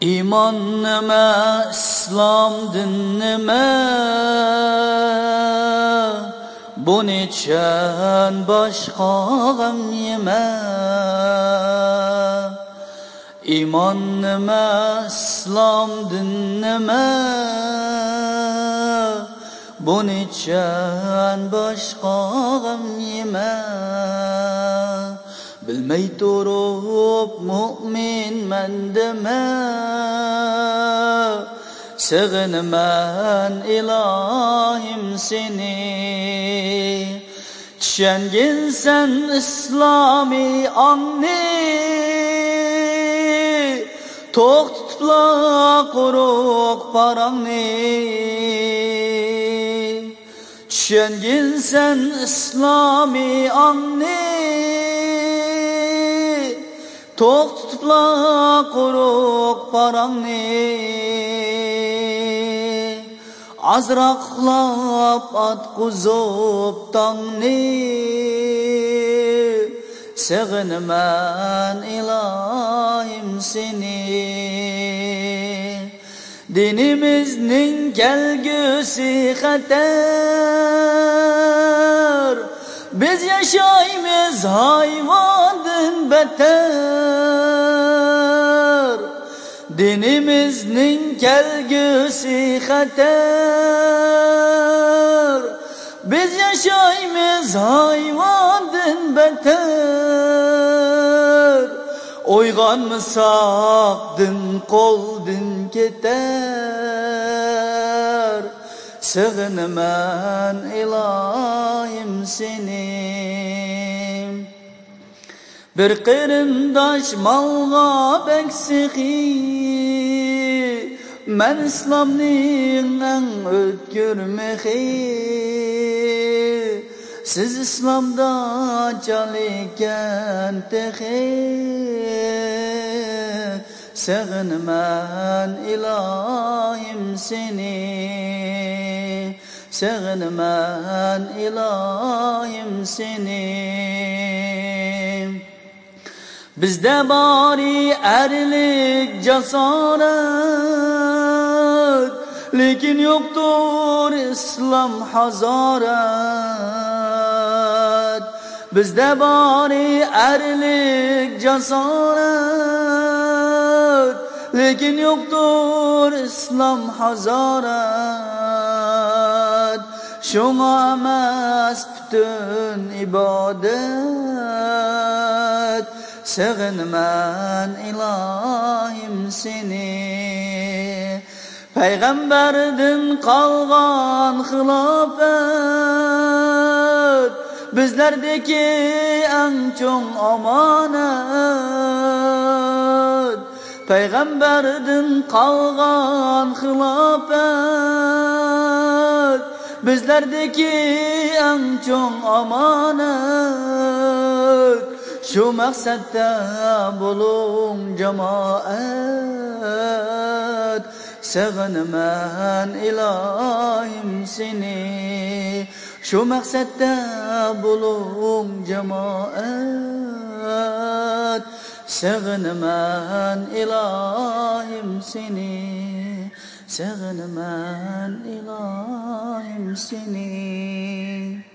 iymon nima islom din nima bunichan boshqa g'am yema iymon nima islom din nima bunichan boshqa g'am yema bilmay turib mo'minman dema sig'inaman ilohim seni. Tushangilsan islomiy ongni to'xtatibla quruq parangni tushangilsan islomiy ongni to'xtatibla quruq parangni azroqlab atquzib tongni sig'inaman ilohim seni. Dinimizning kelgusi xatar biz yashaymiz hayvondan beter dinimizning kelgusi xatar biz yashaymiz hayvondan beter uyg'onmasak din qo'ldan ketar sig'inaman ilohim seni bir qarindosh molg'a beksihi man islomning eng o'tkir mehi. Siz islomda chalikan tehi sig'inaman ilohim seni. Sig'inaman ilohim seni bizda bori erlik jasorat lekin yo'qdir islom hazorat bizda bori erlik jasorat lekin yo'qdir islom hazorat shunga emas butun ibodat sig'inaman ilohim seni. Payg'ambardin qolgan xilofat. Bizlardagi ang cho'ng omonat. Payg'ambardin qolgan xilofat. Bizlardagi ang cho'ng omonat. Shu maqsadda bo'ling jamoat sig'inaman ilohim seni shu maqsadda bo'ling jamoat sig'inaman ilohim seni sig'inaman ilohim seni